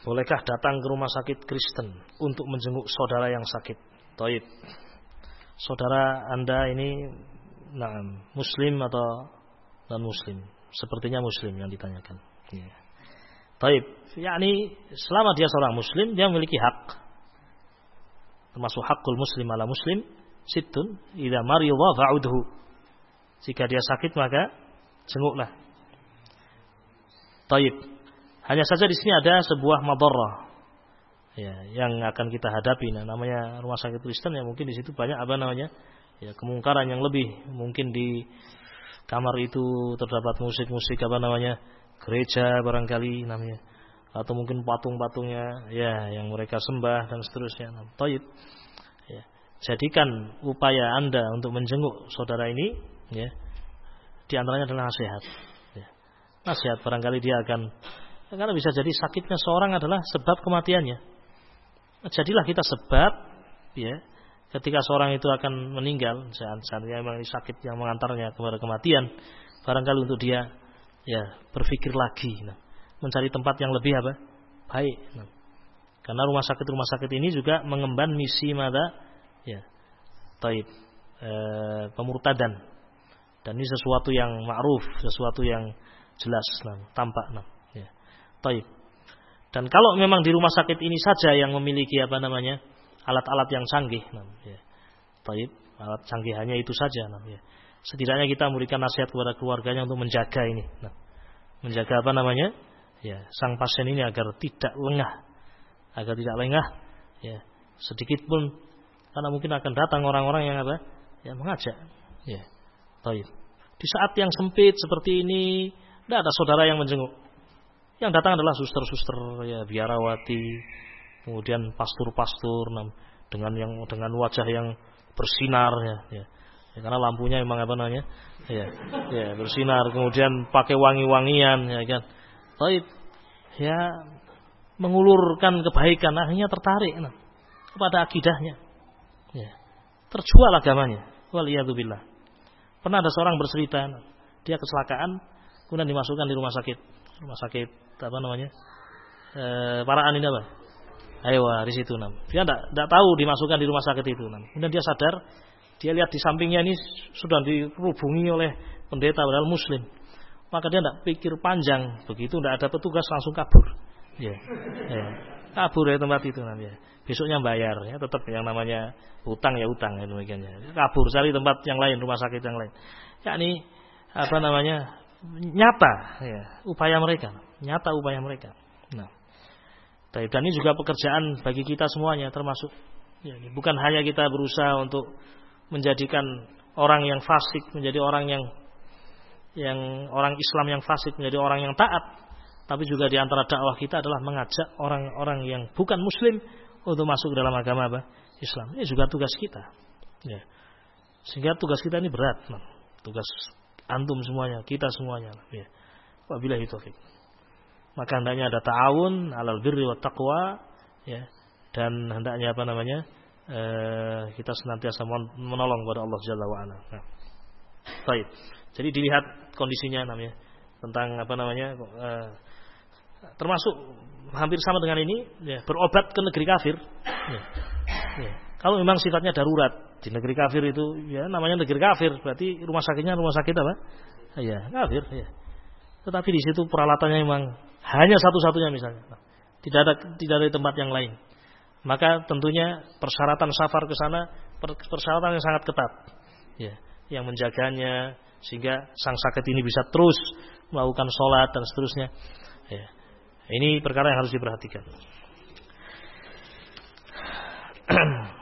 Bolehkah datang ke rumah sakit Kristen untuk menjenguk saudara yang sakit? Taib. Saudara Anda ini nah, muslim atau non muslim? Sepertinya muslim yang ditanyakan. Ya. Taib. yakni selama dia seorang muslim dia memiliki hak. Termasuk hakul muslim ala muslim situn idza mariyadha fa'udhu. Jika dia sakit maka jenguklah. Taib. Hanya saja di sini ada sebuah madarrah ya, yang akan kita hadapi. Nah, namanya rumah sakit Kristen ya mungkin di situ banyak apa namanya ya kemungkaran yang lebih. Mungkin di kamar itu terdapat musik-musik apa namanya gereja barangkali namanya atau mungkin patung-patungnya ya yang mereka sembah dan seterusnya. Nah. Ya. Jadikan upaya Anda untuk menjenguk saudara ini ya di antaranya adalah nasihat. Ya. Nasihat barangkali dia akan karena bisa jadi sakitnya seorang adalah sebab kematiannya. Jadilah kita sebab, ya, ketika seorang itu akan meninggal, saat dia memang sakit yang mengantarnya kepada kematian, barangkali untuk dia, ya, berpikir lagi, nah, mencari tempat yang lebih apa? Baik. Nah. Karena rumah sakit rumah sakit ini juga mengemban misi mada, ya, taib, e, pemurtadan. Dan ini sesuatu yang ma'ruf, sesuatu yang jelas, nah, tampak, nah. Taib. Dan kalau memang di rumah sakit ini saja yang memiliki apa namanya alat-alat yang canggih, nah, ya. Taib, alat canggih hanya itu saja. Ya. Setidaknya kita memberikan nasihat kepada keluarganya untuk menjaga ini. Menjaga apa namanya? Ya, sang pasien ini agar tidak lengah, agar tidak lengah. Ya, sedikit pun karena mungkin akan datang orang-orang yang apa? Ya mengajak. Ya, taib. Di saat yang sempit seperti ini, tidak ada saudara yang menjenguk. Yang datang adalah suster-suster ya biarawati, kemudian pastur-pastur dengan yang dengan wajah yang bersinar ya, ya. ya karena lampunya memang apa namanya? Ya, ya bersinar, kemudian pakai wangi-wangian ya kan. Baik. Ya mengulurkan kebaikan akhirnya tertarik nah, kepada akidahnya. Ya. Terjual agamanya. Waliyadzubillah. Pernah ada seorang bercerita, dia kecelakaan, kemudian dimasukkan di rumah sakit. Rumah sakit apa namanya? E, paraan ini apa? Ayo di situ nam. Dia tidak tidak tahu dimasukkan di rumah sakit itu nam. Kemudian dia sadar dia lihat di sampingnya ini sudah dirubungi oleh pendeta padahal muslim. Maka dia tidak pikir panjang. Begitu tidak ada petugas langsung kabur. Ya, ya. kabur ya tempat itu nam ya. Besoknya bayar ya. Tetap yang namanya utang ya utang ya demikian ya. Kabur cari tempat yang lain rumah sakit yang lain. Yakni apa namanya nyata ya upaya mereka nyata upaya mereka. Nah, dan ini juga pekerjaan bagi kita semuanya termasuk ya, bukan hanya kita berusaha untuk menjadikan orang yang fasik menjadi orang yang yang orang Islam yang fasik menjadi orang yang taat, tapi juga di antara dakwah kita adalah mengajak orang-orang yang bukan muslim untuk masuk dalam agama apa? Islam. Ini juga tugas kita. Ya. Sehingga tugas kita ini berat, nah. tugas antum semuanya, kita semuanya. Ya. Wabillahi taufik maka hendaknya ada ta'awun alal birri wa taqwa ya dan hendaknya apa namanya e, kita senantiasa menolong kepada Allah Jalla wa ala. Nah. Baik. Jadi dilihat kondisinya namanya tentang apa namanya e, termasuk hampir sama dengan ini ya, berobat ke negeri kafir. Ya. Ya. Kalau memang sifatnya darurat di negeri kafir itu ya namanya negeri kafir berarti rumah sakitnya rumah sakit apa? Ya, kafir ya. Tetapi di situ peralatannya memang hanya satu-satunya misalnya. Nah, tidak ada tidak ada tempat yang lain. Maka tentunya persyaratan safar ke sana persyaratan yang sangat ketat. Ya, yang menjaganya sehingga sang sakit ini bisa terus melakukan sholat dan seterusnya. Ya. Ini perkara yang harus diperhatikan.